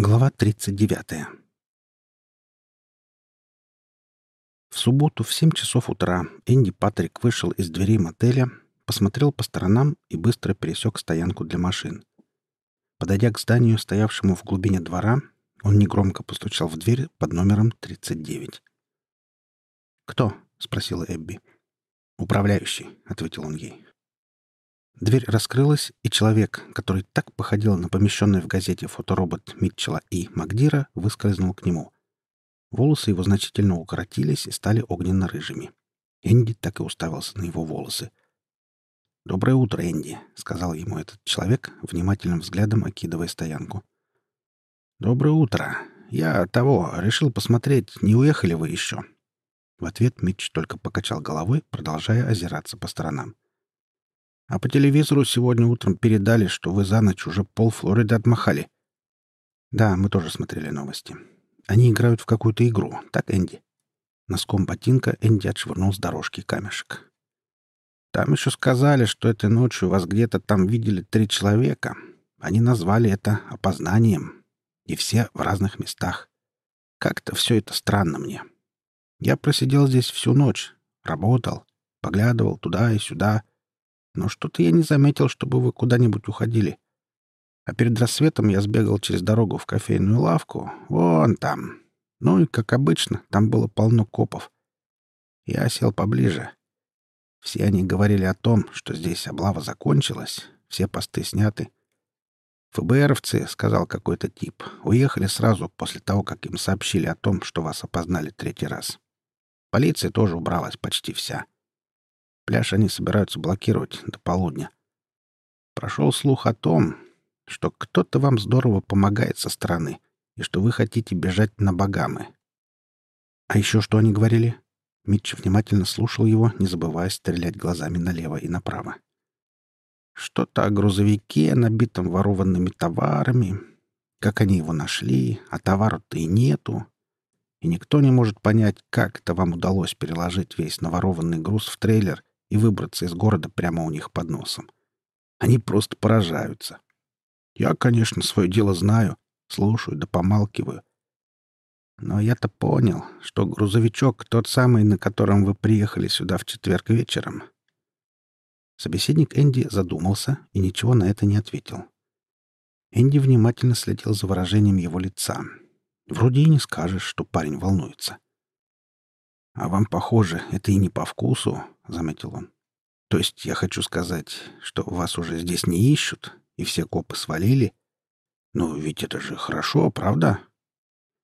Глава 39. В субботу в 7 часов утра Энди Патрик вышел из дверей мотеля, посмотрел по сторонам и быстро пересек стоянку для машин. Подойдя к зданию, стоявшему в глубине двора, он негромко постучал в дверь под номером 39. «Кто?» — спросила Эбби. «Управляющий», — ответил он ей. Дверь раскрылась, и человек, который так походил на помещенный в газете фоторобот Митчелла и Магдира, выскользнул к нему. Волосы его значительно укоротились и стали огненно-рыжими. Энди так и уставился на его волосы. «Доброе утро, Энди», — сказал ему этот человек, внимательным взглядом окидывая стоянку. «Доброе утро. Я того, решил посмотреть, не уехали вы еще». В ответ Митч только покачал головой, продолжая озираться по сторонам. А по телевизору сегодня утром передали, что вы за ночь уже пол Флориды отмахали. Да, мы тоже смотрели новости. Они играют в какую-то игру, так, Энди? Носком ботинка Энди отшвырнул с дорожки камешек. Там еще сказали, что этой ночью вас где-то там видели три человека. Они назвали это опознанием. И все в разных местах. Как-то все это странно мне. Я просидел здесь всю ночь, работал, поглядывал туда и сюда — но что-то я не заметил, чтобы вы куда-нибудь уходили. А перед рассветом я сбегал через дорогу в кофейную лавку. Вон там. Ну и, как обычно, там было полно копов. Я сел поближе. Все они говорили о том, что здесь облава закончилась, все посты сняты. ФБРовцы, — сказал какой-то тип, — уехали сразу после того, как им сообщили о том, что вас опознали третий раз. Полиция тоже убралась почти вся. — Пляж они собираются блокировать до полудня. Прошел слух о том, что кто-то вам здорово помогает со стороны и что вы хотите бежать на Багамы. А еще что они говорили? Митч внимательно слушал его, не забывая стрелять глазами налево и направо. Что-то о грузовике, набитом ворованными товарами, как они его нашли, а товару-то и нету. И никто не может понять, как это вам удалось переложить весь наворованный груз в трейлер и выбраться из города прямо у них под носом. Они просто поражаются. Я, конечно, свое дело знаю, слушаю да помалкиваю. Но я-то понял, что грузовичок тот самый, на котором вы приехали сюда в четверг вечером. Собеседник Энди задумался и ничего на это не ответил. Энди внимательно следил за выражением его лица. Вроде и не скажешь, что парень волнуется. «А вам, похоже, это и не по вкусу», — заметил он. «То есть я хочу сказать, что вас уже здесь не ищут, и все копы свалили? Ну, ведь это же хорошо, правда?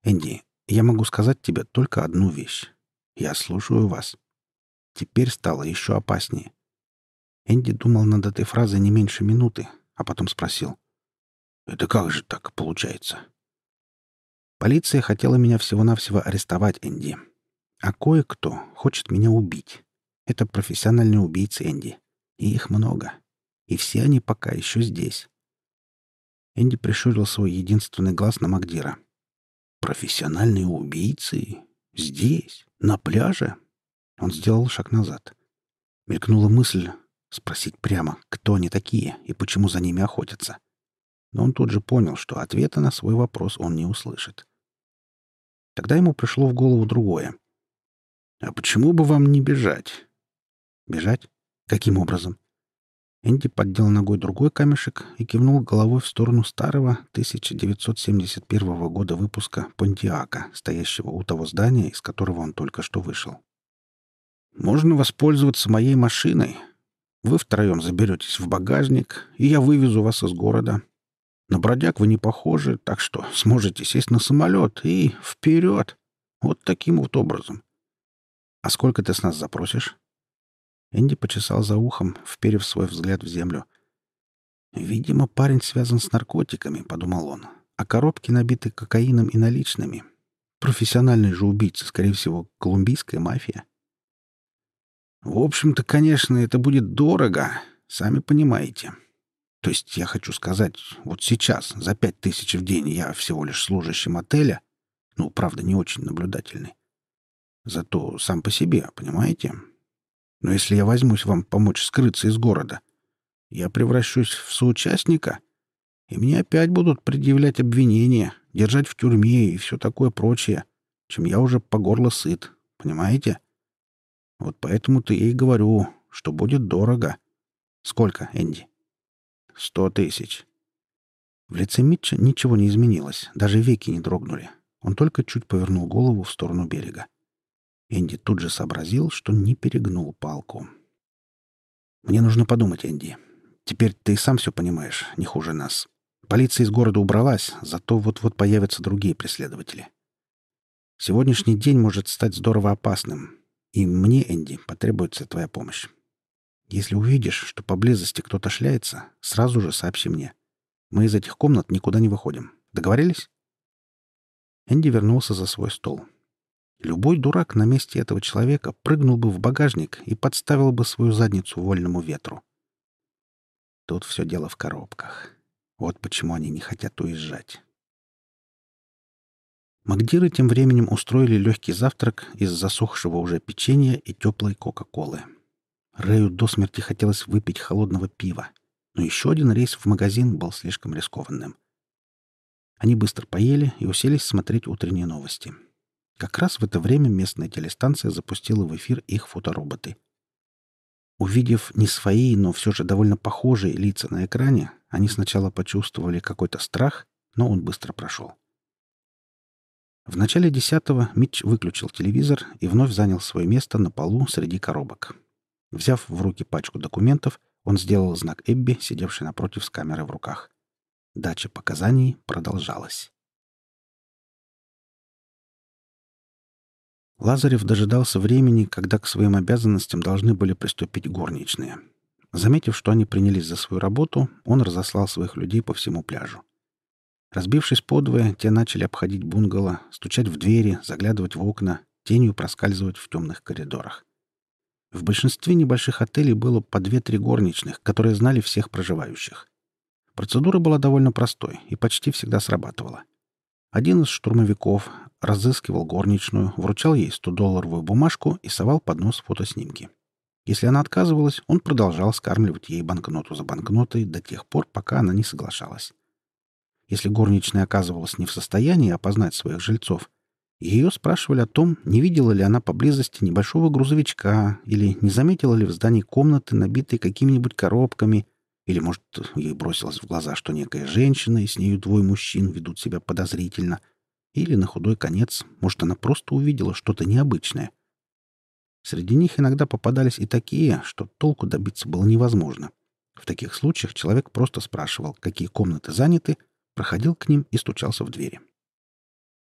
Энди, я могу сказать тебе только одну вещь. Я слушаю вас». Теперь стало еще опаснее. Энди думал над этой фразой не меньше минуты, а потом спросил. «Это как же так получается?» Полиция хотела меня всего-навсего арестовать, Энди. А кое-кто хочет меня убить. Это профессиональные убийцы Энди. И их много. И все они пока еще здесь. Энди прищурил свой единственный глаз на Магдира. «Профессиональные убийцы? Здесь? На пляже?» Он сделал шаг назад. Мелькнула мысль спросить прямо, кто они такие и почему за ними охотятся. Но он тут же понял, что ответа на свой вопрос он не услышит. Тогда ему пришло в голову другое. «А почему бы вам не бежать?» «Бежать? Каким образом?» Энди поддел ногой другой камешек и кивнул головой в сторону старого 1971 года выпуска «Понтиака», стоящего у того здания, из которого он только что вышел. «Можно воспользоваться моей машиной. Вы втроем заберетесь в багажник, и я вывезу вас из города. На бродяг вы не похожи, так что сможете сесть на самолет и вперед. Вот таким вот образом. «А сколько ты с нас запросишь?» Энди почесал за ухом, вперев свой взгляд в землю. «Видимо, парень связан с наркотиками», — подумал он. «А коробки набиты кокаином и наличными. Профессиональный же убийца, скорее всего, колумбийская мафия». «В общем-то, конечно, это будет дорого, сами понимаете. То есть я хочу сказать, вот сейчас, за пять тысяч в день я всего лишь служащий мотеля, ну, правда, не очень наблюдательный. Зато сам по себе, понимаете? Но если я возьмусь вам помочь скрыться из города, я превращусь в соучастника, и мне опять будут предъявлять обвинения, держать в тюрьме и все такое прочее, чем я уже по горло сыт. Понимаете? Вот поэтому-то я и говорю, что будет дорого. Сколько, Энди? Сто тысяч. В лице Митча ничего не изменилось, даже веки не дрогнули. Он только чуть повернул голову в сторону берега. Энди тут же сообразил, что не перегнул палку. «Мне нужно подумать, Энди. Теперь ты сам все понимаешь, не хуже нас. Полиция из города убралась, зато вот-вот появятся другие преследователи. Сегодняшний день может стать здорово опасным, и мне, Энди, потребуется твоя помощь. Если увидишь, что поблизости кто-то шляется, сразу же сообщи мне. Мы из этих комнат никуда не выходим. Договорились?» Энди вернулся за свой стол. Любой дурак на месте этого человека прыгнул бы в багажник и подставил бы свою задницу вольному ветру. Тут все дело в коробках. Вот почему они не хотят уезжать. Магдиры тем временем устроили легкий завтрак из засохшего уже печенья и теплой Кока-Колы. Рэю до смерти хотелось выпить холодного пива, но еще один рейс в магазин был слишком рискованным. Они быстро поели и уселись смотреть утренние новости. Как раз в это время местная телестанция запустила в эфир их фотороботы. Увидев не свои, но все же довольно похожие лица на экране, они сначала почувствовали какой-то страх, но он быстро прошел. В начале десятого Митч выключил телевизор и вновь занял свое место на полу среди коробок. Взяв в руки пачку документов, он сделал знак Эбби, сидевшей напротив с камерой в руках. Дача показаний продолжалась. Лазарев дожидался времени, когда к своим обязанностям должны были приступить горничные. Заметив, что они принялись за свою работу, он разослал своих людей по всему пляжу. Разбившись подвое, те начали обходить бунгало, стучать в двери, заглядывать в окна, тенью проскальзывать в темных коридорах. В большинстве небольших отелей было по две-три горничных, которые знали всех проживающих. Процедура была довольно простой и почти всегда срабатывала. Один из штурмовиков разыскивал горничную, вручал ей 100-долларовую бумажку и совал под нос фотоснимки. Если она отказывалась, он продолжал скармливать ей банкноту за банкнотой до тех пор, пока она не соглашалась. Если горничная оказывалась не в состоянии опознать своих жильцов, ее спрашивали о том, не видела ли она поблизости небольшого грузовичка или не заметила ли в здании комнаты, набитой какими-нибудь коробками, или, может, ей бросилось в глаза, что некая женщина и с нею двое мужчин ведут себя подозрительно, или, на худой конец, может, она просто увидела что-то необычное. Среди них иногда попадались и такие, что толку добиться было невозможно. В таких случаях человек просто спрашивал, какие комнаты заняты, проходил к ним и стучался в двери.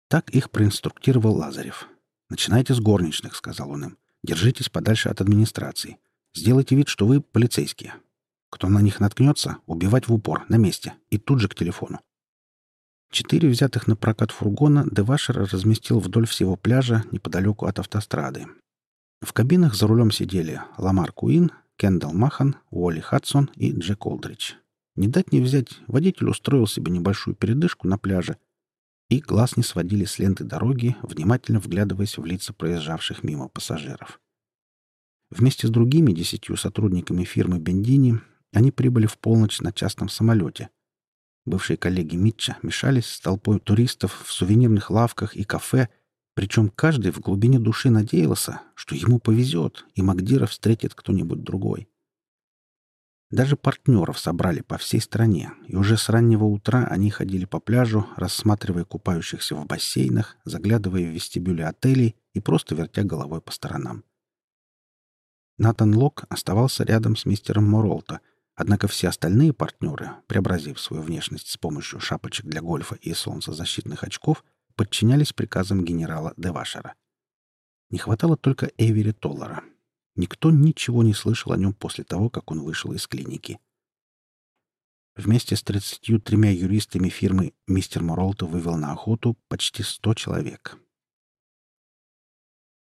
Так их проинструктировал Лазарев. «Начинайте с горничных», — сказал он им. «Держитесь подальше от администрации. Сделайте вид, что вы полицейские. Кто на них наткнется, убивать в упор, на месте, и тут же к телефону». Четыре взятых на прокат фургона Девашер разместил вдоль всего пляжа неподалеку от автострады. В кабинах за рулем сидели Ламар Куин, Кендалл Махан, Уолли Хадсон и Джек Олдрич. Не дать не взять, водитель устроил себе небольшую передышку на пляже — и глаз не сводили с ленты дороги, внимательно вглядываясь в лица проезжавших мимо пассажиров. Вместе с другими десятью сотрудниками фирмы «Бендини» они прибыли в полночь на частном самолете. Бывшие коллеги Митча мешались с толпой туристов в сувенирных лавках и кафе, причем каждый в глубине души надеялся, что ему повезет, и Магдира встретит кто-нибудь другой. Даже партнеров собрали по всей стране, и уже с раннего утра они ходили по пляжу, рассматривая купающихся в бассейнах, заглядывая в вестибюли отелей и просто вертя головой по сторонам. Натан Лок оставался рядом с мистером Моролта, однако все остальные партнеры, преобразив свою внешность с помощью шапочек для гольфа и солнцезащитных очков, подчинялись приказам генерала Девашера. Не хватало только Эвери Толлара — Никто ничего не слышал о нем после того, как он вышел из клиники. Вместе с 33 юристами фирмы мистер Моролто вывел на охоту почти 100 человек.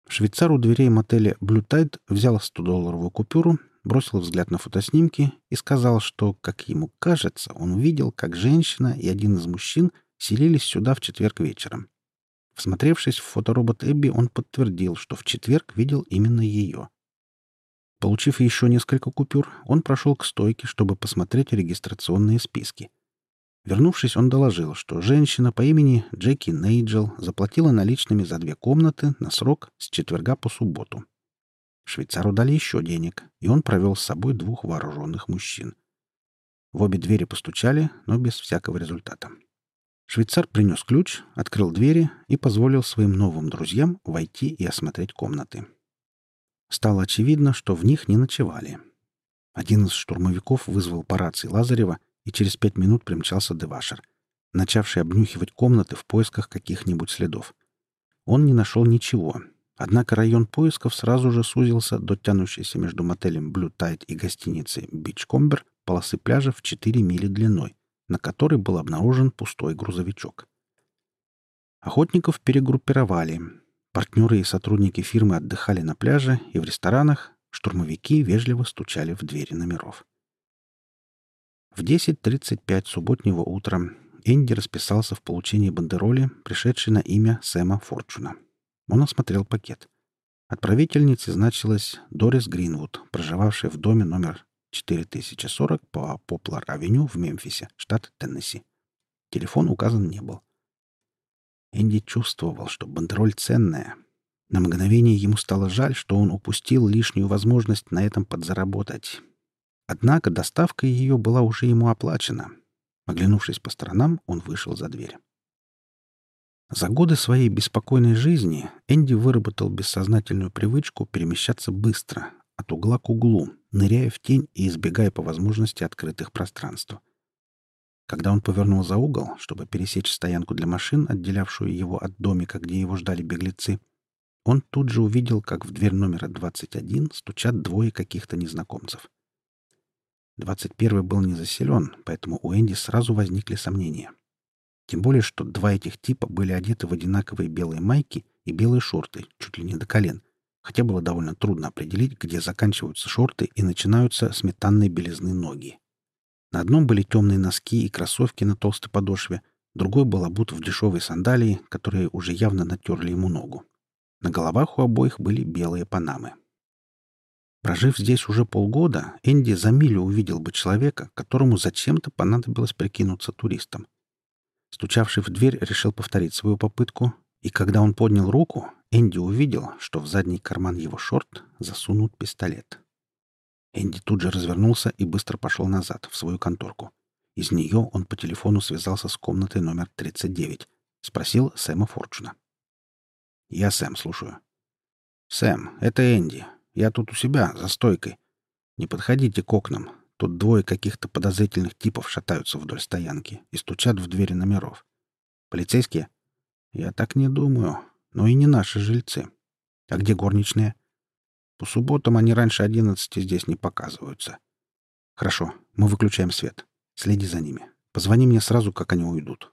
Швейцар у дверей мотеля Tide взял 100-долларовую купюру, бросил взгляд на фотоснимки и сказал, что, как ему кажется, он видел, как женщина и один из мужчин селились сюда в четверг вечером. Всмотревшись в фоторобот Эбби, он подтвердил, что в четверг видел именно ее. Получив еще несколько купюр, он прошел к стойке, чтобы посмотреть регистрационные списки. Вернувшись, он доложил, что женщина по имени Джеки Нейджел заплатила наличными за две комнаты на срок с четверга по субботу. Швейцару дали еще денег, и он провел с собой двух вооруженных мужчин. В обе двери постучали, но без всякого результата. Швейцар принес ключ, открыл двери и позволил своим новым друзьям войти и осмотреть комнаты. Стало очевидно, что в них не ночевали. Один из штурмовиков вызвал по рации Лазарева, и через пять минут примчался Девашер, начавший обнюхивать комнаты в поисках каких-нибудь следов. Он не нашел ничего, однако район поисков сразу же сузился до тянущейся между мотелем Blue Tide и гостиницей Бичкомбер полосы пляжа в 4 мили длиной, на которой был обнаружен пустой грузовичок. Охотников перегруппировали. Партнеры и сотрудники фирмы отдыхали на пляже и в ресторанах, штурмовики вежливо стучали в двери номеров. В 10.35 субботнего утра Энди расписался в получении бандероли, пришедшей на имя Сэма Форчуна. Он осмотрел пакет. Отправительницей значилась Дорис Гринвуд, проживавшая в доме номер 4040 по Поплар-авеню в Мемфисе, штат Теннесси. Телефон указан не был. Энди чувствовал, что бандероль ценная. На мгновение ему стало жаль, что он упустил лишнюю возможность на этом подзаработать. Однако доставка ее была уже ему оплачена. Оглянувшись по сторонам, он вышел за дверь. За годы своей беспокойной жизни Энди выработал бессознательную привычку перемещаться быстро, от угла к углу, ныряя в тень и избегая по возможности открытых пространств. Когда он повернул за угол, чтобы пересечь стоянку для машин, отделявшую его от домика, где его ждали беглецы, он тут же увидел, как в дверь номера 21 стучат двое каких-то незнакомцев. 21 был не заселен, поэтому у Энди сразу возникли сомнения. Тем более, что два этих типа были одеты в одинаковые белые майки и белые шорты, чуть ли не до колен, хотя было довольно трудно определить, где заканчиваются шорты и начинаются сметанной белизны ноги. На одном были темные носки и кроссовки на толстой подошве, другой был обут в дешевые сандалии, которые уже явно натерли ему ногу. На головах у обоих были белые панамы. Прожив здесь уже полгода, Энди за милю увидел бы человека, которому зачем-то понадобилось прикинуться туристом. Стучавший в дверь решил повторить свою попытку, и когда он поднял руку, Энди увидел, что в задний карман его шорт засунут пистолет. Энди тут же развернулся и быстро пошел назад, в свою конторку. Из нее он по телефону связался с комнатой номер 39. Спросил Сэма Форчуна. «Я Сэм, слушаю». «Сэм, это Энди. Я тут у себя, за стойкой. Не подходите к окнам. Тут двое каких-то подозрительных типов шатаются вдоль стоянки и стучат в двери номеров. Полицейские? Я так не думаю но и не наши жильцы. А где горничные? По субботам они раньше одиннадцати здесь не показываются. Хорошо, мы выключаем свет. Следи за ними. Позвони мне сразу, как они уйдут.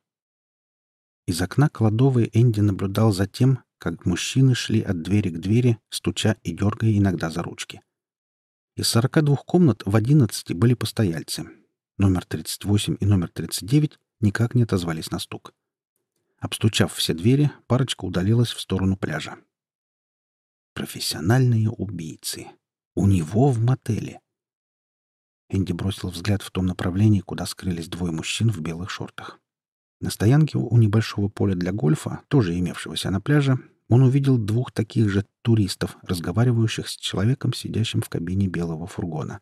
Из окна кладовой Энди наблюдал за тем, как мужчины шли от двери к двери, стуча и дергая иногда за ручки. Из 42 комнат в 11 были постояльцы. Номер 38 и номер 39 никак не отозвались на стук. Обстучав все двери, парочка удалилась в сторону пляжа. Профессиональные убийцы. У него в мотеле. Энди бросил взгляд в том направлении, куда скрылись двое мужчин в белых шортах. На стоянке у небольшого поля для гольфа, тоже имевшегося на пляже, он увидел двух таких же туристов, разговаривающих с человеком, сидящим в кабине белого фургона.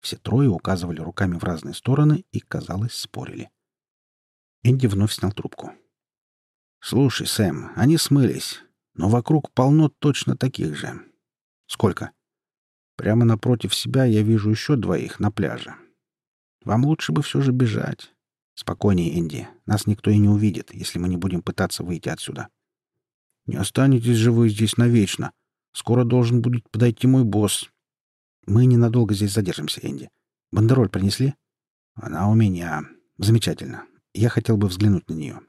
Все трое указывали руками в разные стороны и, казалось, спорили. Энди вновь снял трубку. «Слушай, Сэм, они смылись, но вокруг полно точно таких же. Сколько?» «Прямо напротив себя я вижу еще двоих на пляже. Вам лучше бы все же бежать. Спокойнее, Энди. Нас никто и не увидит, если мы не будем пытаться выйти отсюда. Не останетесь же вы здесь навечно. Скоро должен будет подойти мой босс. Мы ненадолго здесь задержимся, Энди. Бандероль принесли? Она у меня. Замечательно. Я хотел бы взглянуть на нее.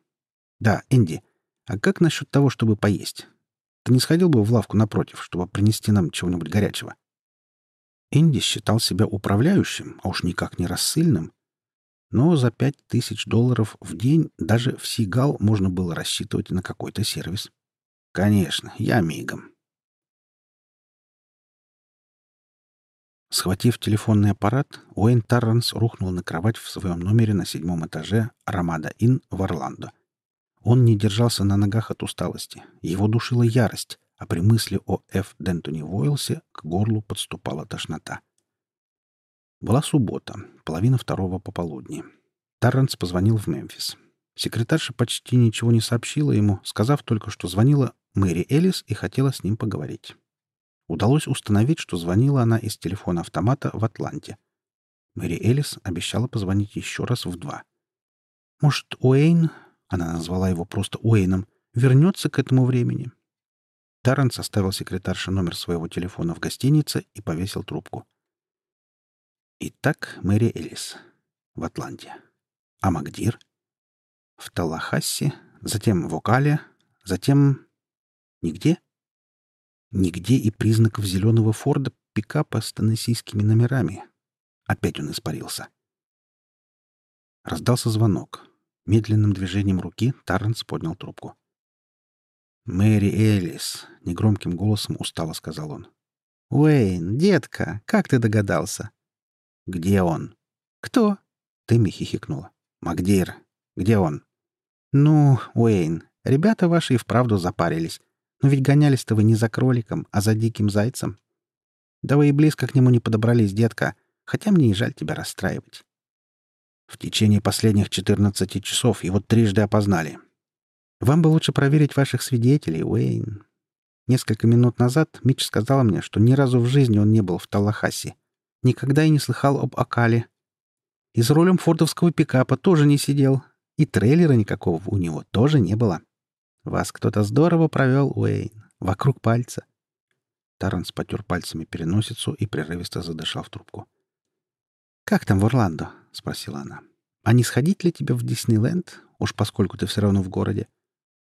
Да, Энди, а как насчет того, чтобы поесть? Ты не сходил бы в лавку напротив, чтобы принести нам чего-нибудь горячего? Энди считал себя управляющим, а уж никак не рассыльным. Но за пять тысяч долларов в день даже в Сигал можно было рассчитывать на какой-то сервис. Конечно, я мигом. Схватив телефонный аппарат, Уэйн Тарранс рухнул на кровать в своем номере на седьмом этаже Рамада Ин в Орландо. Он не держался на ногах от усталости. Его душила ярость, а при мысли о Ф. Дентоне Войлсе к горлу подступала тошнота. Была суббота, половина второго пополудни. Тарранс позвонил в Мемфис. Секретарша почти ничего не сообщила ему, сказав только, что звонила Мэри Элис и хотела с ним поговорить. Удалось установить, что звонила она из телефона автомата в Атланте. Мэри Элис обещала позвонить еще раз в два. «Может, Уэйн...» — она назвала его просто Уэйном — вернется к этому времени. Таррент составил секретарше номер своего телефона в гостинице и повесил трубку. Итак, Мэри Элис. В Атланте. А Магдир? В Талахассе, затем в Окале, затем... Нигде? Нигде и признаков зеленого Форда пикапа с теннессийскими номерами. Опять он испарился. Раздался звонок. Медленным движением руки Тарренс поднял трубку. «Мэри Элис», — негромким голосом устало сказал он. «Уэйн, детка, как ты догадался?» «Где он?» «Кто?» — Тэмми хихикнула. «Магдир. Где он?» «Ну, Уэйн, ребята ваши и вправду запарились. Но ведь гонялись-то вы не за кроликом, а за диким зайцем. Да вы и близко к нему не подобрались, детка, хотя мне и жаль тебя расстраивать. В течение последних 14 часов его трижды опознали. Вам бы лучше проверить ваших свидетелей, Уэйн. Несколько минут назад Митч сказал мне, что ни разу в жизни он не был в Талахасе. Никогда и не слыхал об Акале. И за рулем фордовского пикапа тоже не сидел. И трейлера никакого у него тоже не было. Вас кто-то здорово провел, Уэйн. Вокруг пальца. Таранс потер пальцами переносицу и прерывисто задышал в трубку. «Как там в Орландо?» — спросила она. «А не сходить ли тебе в Диснейленд, уж поскольку ты все равно в городе?»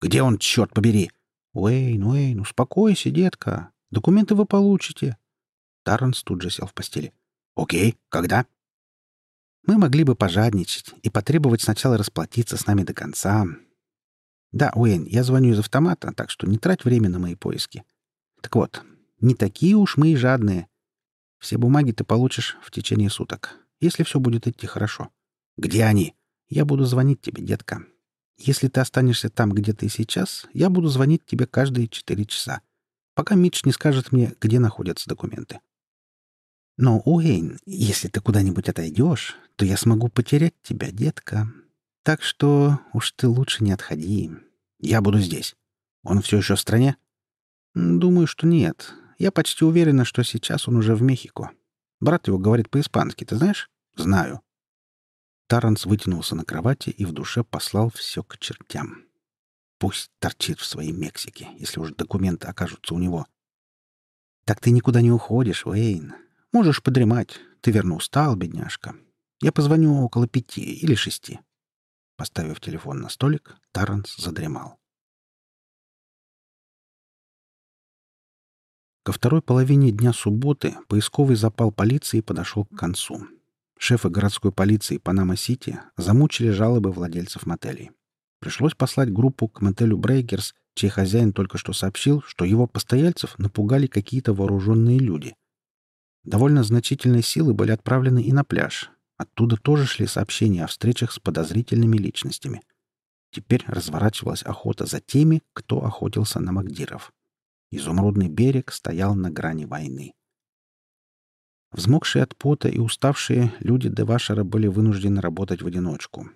«Где он, черт побери?» «Уэйн, Уэйн, успокойся, детка. Документы вы получите». Таранс тут же сел в постели. «Окей, когда?» «Мы могли бы пожадничать и потребовать сначала расплатиться с нами до конца, да, Уэйн, я звоню из автомата, так что не трать время на мои поиски. Так вот, не такие уж мы и жадные. Все бумаги ты получишь в течение суток, если все будет идти хорошо. Где они? Я буду звонить тебе, детка. Если ты останешься там, где ты сейчас, я буду звонить тебе каждые четыре часа, пока Митч не скажет мне, где находятся документы. Но, Уэйн, если ты куда-нибудь отойдешь, то я смогу потерять тебя, детка. Так что уж ты лучше не отходи. Я буду здесь. Он все еще в стране? Думаю, что нет. Я почти уверена, что сейчас он уже в Мехико. Брат его говорит по-испански, ты знаешь? Знаю. Таранс вытянулся на кровати и в душе послал все к чертям. Пусть торчит в своей Мексике, если уж документы окажутся у него. Так ты никуда не уходишь, Уэйн. Можешь подремать. Ты верно устал, бедняжка. Я позвоню около пяти или шести. Поставив телефон на столик, Таранс задремал. Ко второй половине дня субботы поисковый запал полиции подошел к концу. Шефы городской полиции Панама-Сити замучили жалобы владельцев мотелей. Пришлось послать группу к мотелю Брейкерс, чей хозяин только что сообщил, что его постояльцев напугали какие-то вооруженные люди. Довольно значительные силы были отправлены и на пляж, Оттуда тоже шли сообщения о встречах с подозрительными личностями. Теперь разворачивалась охота за теми, кто охотился на Магдиров. Изумрудный берег стоял на грани войны. Взмокшие от пота и уставшие люди Девашера были вынуждены работать в одиночку.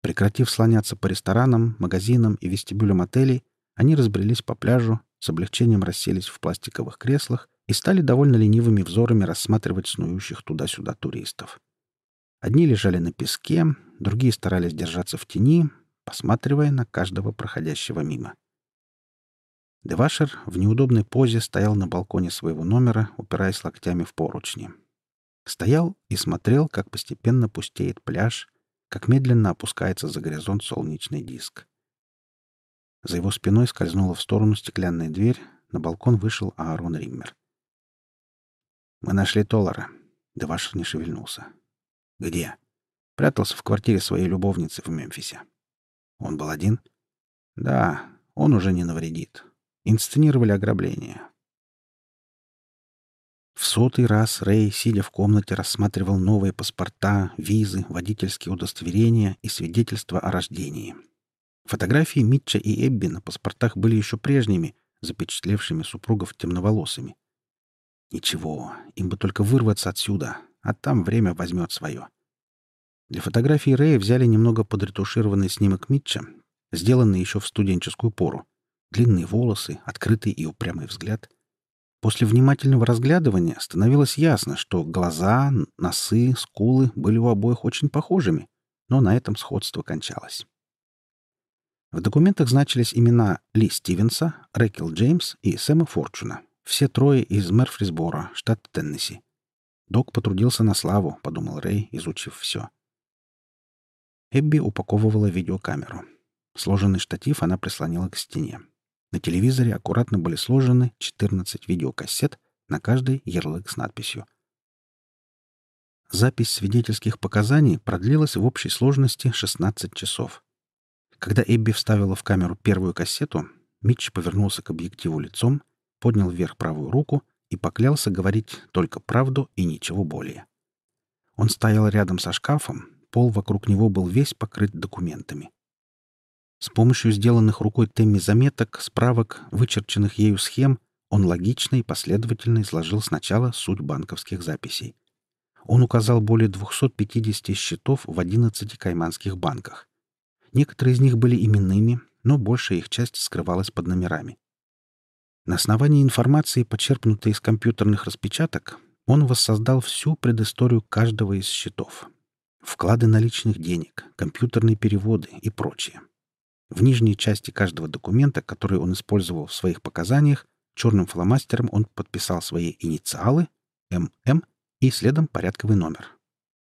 Прекратив слоняться по ресторанам, магазинам и вестибюлям отелей, они разбрелись по пляжу, с облегчением расселись в пластиковых креслах и стали довольно ленивыми взорами рассматривать снующих туда-сюда туристов. Одни лежали на песке, другие старались держаться в тени, посматривая на каждого проходящего мимо. Девашер в неудобной позе стоял на балконе своего номера, упираясь локтями в поручни. Стоял и смотрел, как постепенно пустеет пляж, как медленно опускается за горизонт солнечный диск. За его спиной скользнула в сторону стеклянная дверь, на балкон вышел Аарон Риммер. «Мы нашли Толлара». Девашер не шевельнулся. «Где?» «Прятался в квартире своей любовницы в Мемфисе». «Он был один?» «Да, он уже не навредит. Инсценировали ограбление». В сотый раз Рэй, сидя в комнате, рассматривал новые паспорта, визы, водительские удостоверения и свидетельства о рождении. Фотографии Митча и Эбби на паспортах были еще прежними, запечатлевшими супругов темноволосыми. Ничего, им бы только вырваться отсюда, а там время возьмет свое. Для фотографии Рэя взяли немного подретушированный снимок Митча, сделанный еще в студенческую пору. Длинные волосы, открытый и упрямый взгляд — После внимательного разглядывания становилось ясно, что глаза, носы, скулы были у обоих очень похожими, но на этом сходство кончалось. В документах значились имена Ли Стивенса, Рэкел Джеймс и Сэма Форчуна, все трое из Мерфрисбора, штат Теннесси. Док потрудился на славу, подумал Рэй, изучив все. Эбби упаковывала видеокамеру. Сложенный штатив она прислонила к стене. На телевизоре аккуратно были сложены 14 видеокассет, на каждой ярлык с надписью. Запись свидетельских показаний продлилась в общей сложности 16 часов. Когда Эбби вставила в камеру первую кассету, Митч повернулся к объективу лицом, поднял вверх правую руку и поклялся говорить только правду и ничего более. Он стоял рядом со шкафом, пол вокруг него был весь покрыт документами. С помощью сделанных рукой Тэмми заметок, справок, вычерченных ею схем, он логично и последовательно изложил сначала суть банковских записей. Он указал более 250 счетов в 11 кайманских банках. Некоторые из них были именными, но большая их часть скрывалась под номерами. На основании информации, почерпнутой из компьютерных распечаток, он воссоздал всю предысторию каждого из счетов. Вклады наличных денег, компьютерные переводы и прочее. В нижней части каждого документа, который он использовал в своих показаниях, черным фломастером он подписал свои инициалы MM и следом порядковый номер.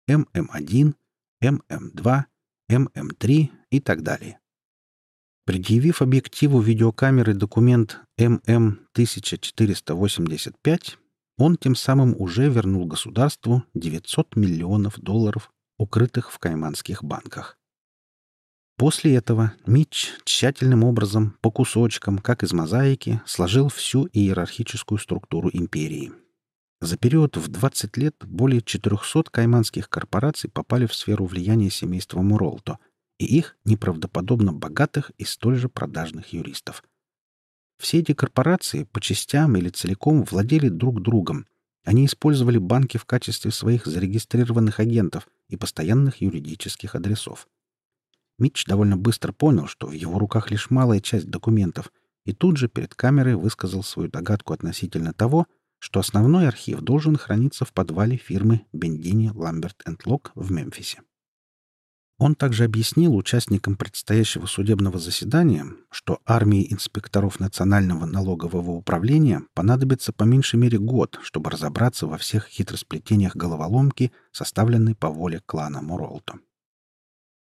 MM1, MM2, MM3 и так далее. Предъявив объективу видеокамеры документ ММ1485, он тем самым уже вернул государству 900 миллионов долларов, укрытых в кайманских банках. После этого Митч тщательным образом, по кусочкам, как из мозаики, сложил всю иерархическую структуру империи. За период в 20 лет более 400 кайманских корпораций попали в сферу влияния семейства Муролто и их неправдоподобно богатых и столь же продажных юристов. Все эти корпорации по частям или целиком владели друг другом. Они использовали банки в качестве своих зарегистрированных агентов и постоянных юридических адресов. Митч довольно быстро понял, что в его руках лишь малая часть документов, и тут же перед камерой высказал свою догадку относительно того, что основной архив должен храниться в подвале фирмы Бендини Ламберт Лок в Мемфисе. Он также объяснил участникам предстоящего судебного заседания, что армии инспекторов Национального налогового управления понадобится по меньшей мере год, чтобы разобраться во всех хитросплетениях головоломки, составленной по воле клана Муролто.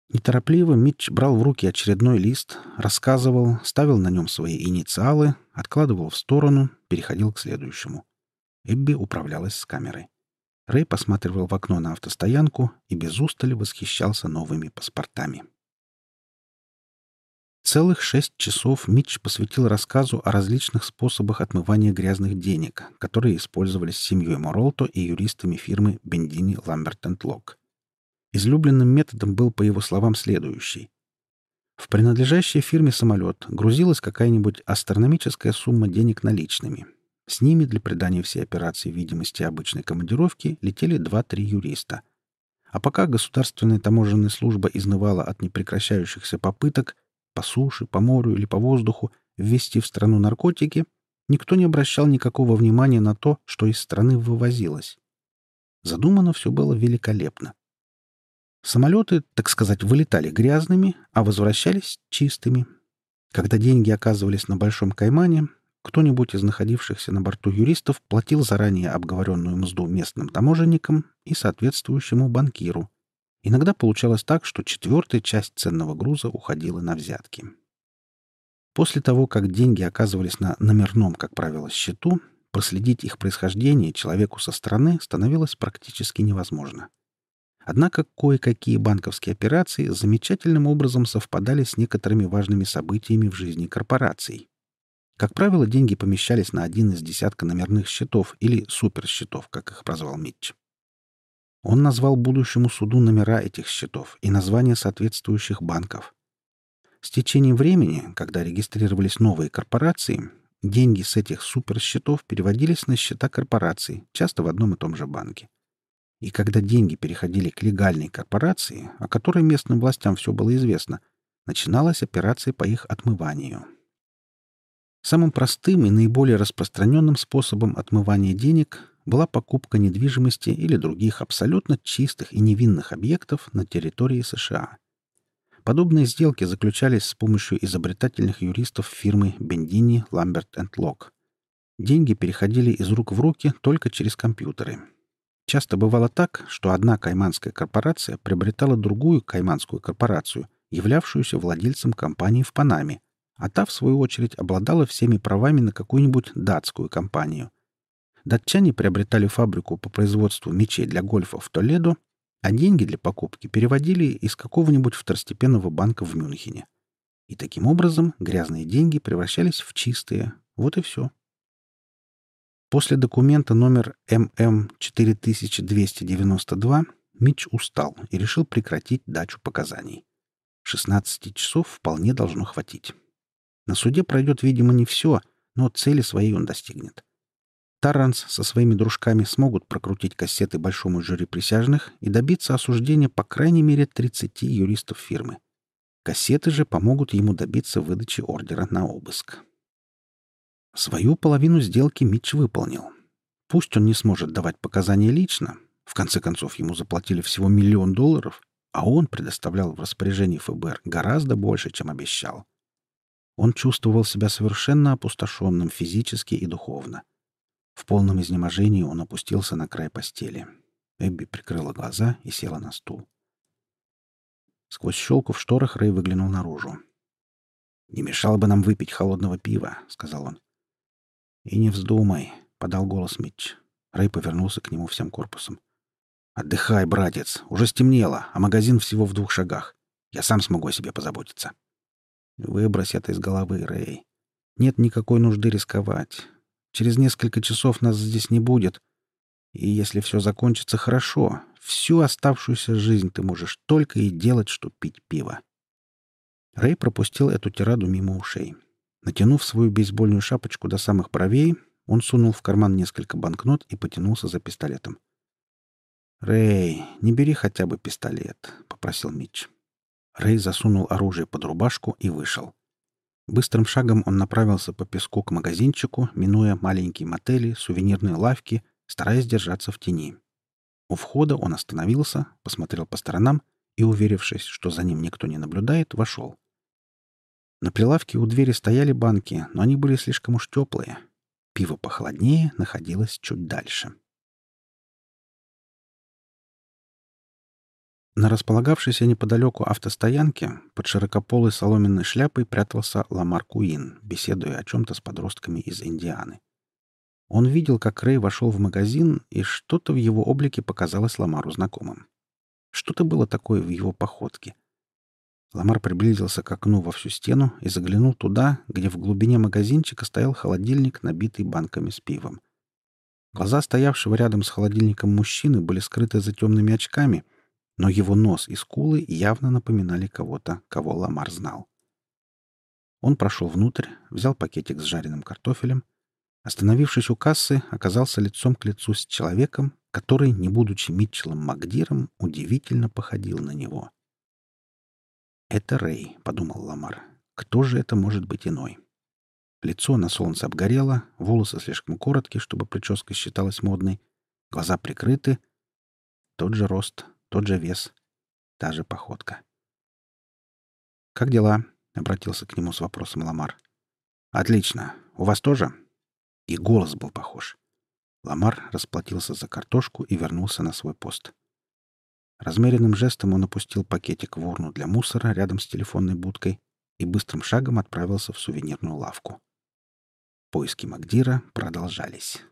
Неторопливо Митч брал в руки очередной лист, рассказывал, ставил на нем свои инициалы, откладывал в сторону, переходил к следующему. Эбби управлялась с камерой. Рэй посматривал в окно на автостоянку и без устали восхищался новыми паспортами. Целых шесть часов Митч посвятил рассказу о различных способах отмывания грязных денег, которые использовались семьей Моролто и юристами фирмы Бендини Ламберт Лок. Излюбленным методом был, по его словам, следующий. В принадлежащей фирме самолет грузилась какая-нибудь астрономическая сумма денег наличными. С ними для придания всей операции видимости обычной командировки летели два-три юриста. А пока государственная таможенная служба изнывала от непрекращающихся попыток по суше, по морю или по воздуху ввести в страну наркотики, никто не обращал никакого внимания на то, что из страны вывозилось. Задумано все было великолепно. Самолеты, так сказать, вылетали грязными, а возвращались чистыми. Когда деньги оказывались на Большом Каймане, кто-нибудь из находившихся на борту юристов платил заранее обговоренную мзду местным таможенникам и соответствующему банкиру. Иногда получалось так, что четвертая часть ценного груза уходила на взятки. После того, как деньги оказывались на номерном, как правило, счету, проследить их происхождение человеку со стороны становилось практически невозможно. Однако кое-какие банковские операции замечательным образом совпадали с некоторыми важными событиями в жизни корпораций. Как правило, деньги помещались на один из десятка номерных счетов или суперсчетов, как их прозвал Митч. Он назвал будущему суду номера этих счетов и названия соответствующих банков. С течением времени, когда регистрировались новые корпорации, деньги с этих суперсчетов переводились на счета корпораций, часто в одном и том же банке. И когда деньги переходили к легальной корпорации, о которой местным властям все было известно, начиналась операция по их отмыванию. Самым простым и наиболее распространенным способом отмывания денег была покупка недвижимости или других абсолютно чистых и невинных объектов на территории США. Подобные сделки заключались с помощью изобретательных юристов фирмы Бендини, Ламберт Лок. Деньги переходили из рук в руки только через компьютеры. Часто бывало так, что одна кайманская корпорация приобретала другую кайманскую корпорацию, являвшуюся владельцем компании в Панаме, а та, в свою очередь, обладала всеми правами на какую-нибудь датскую компанию – Датчане приобретали фабрику по производству мечей для гольфа в Толедо, а деньги для покупки переводили из какого-нибудь второстепенного банка в Мюнхене. И таким образом грязные деньги превращались в чистые. Вот и все. После документа номер ММ-4292 Митч устал и решил прекратить дачу показаний. 16 часов вполне должно хватить. На суде пройдет, видимо, не все, но цели своей он достигнет. Таранс со своими дружками смогут прокрутить кассеты большому жюри присяжных и добиться осуждения по крайней мере 30 юристов фирмы. Кассеты же помогут ему добиться выдачи ордера на обыск. Свою половину сделки Митч выполнил. Пусть он не сможет давать показания лично, в конце концов ему заплатили всего миллион долларов, а он предоставлял в распоряжение ФБР гораздо больше, чем обещал. Он чувствовал себя совершенно опустошенным физически и духовно. В полном изнеможении он опустился на край постели. Эбби прикрыла глаза и села на стул. Сквозь щелку в шторах Рэй выглянул наружу. «Не мешало бы нам выпить холодного пива», — сказал он. «И не вздумай», — подал голос Митч. Рэй повернулся к нему всем корпусом. «Отдыхай, братец. Уже стемнело, а магазин всего в двух шагах. Я сам смогу о себе позаботиться». «Выбрось это из головы, Рэй. Нет никакой нужды рисковать. Через несколько часов нас здесь не будет. И если все закончится хорошо, всю оставшуюся жизнь ты можешь только и делать, что пить пиво. Рэй пропустил эту тираду мимо ушей. Натянув свою бейсбольную шапочку до самых бровей, он сунул в карман несколько банкнот и потянулся за пистолетом. «Рэй, не бери хотя бы пистолет», — попросил Митч. Рэй засунул оружие под рубашку и вышел. Быстрым шагом он направился по песку к магазинчику, минуя маленькие мотели, сувенирные лавки, стараясь держаться в тени. У входа он остановился, посмотрел по сторонам и, уверившись, что за ним никто не наблюдает, вошел. На прилавке у двери стояли банки, но они были слишком уж теплые. Пиво похолоднее находилось чуть дальше. На располагавшейся неподалеку автостоянке под широкополой соломенной шляпой прятался Ламар Куин, беседуя о чем-то с подростками из Индианы. Он видел, как Рэй вошел в магазин, и что-то в его облике показалось Ламару знакомым. Что-то было такое в его походке. Ламар приблизился к окну во всю стену и заглянул туда, где в глубине магазинчика стоял холодильник, набитый банками с пивом. Глаза стоявшего рядом с холодильником мужчины были скрыты за темными очками — но его нос и скулы явно напоминали кого-то, кого Ламар знал. Он прошел внутрь, взял пакетик с жареным картофелем, остановившись у кассы, оказался лицом к лицу с человеком, который, не будучи Митчеллом Макдиром, удивительно походил на него. «Это Рэй», — подумал Ламар. «Кто же это может быть иной?» Лицо на солнце обгорело, волосы слишком короткие, чтобы прическа считалась модной, глаза прикрыты, тот же рост, тот же вес, та же походка. «Как дела?» — обратился к нему с вопросом Ламар. «Отлично. У вас тоже?» И голос был похож. Ламар расплатился за картошку и вернулся на свой пост. Размеренным жестом он опустил пакетик в урну для мусора рядом с телефонной будкой и быстрым шагом отправился в сувенирную лавку. Поиски Магдира продолжались.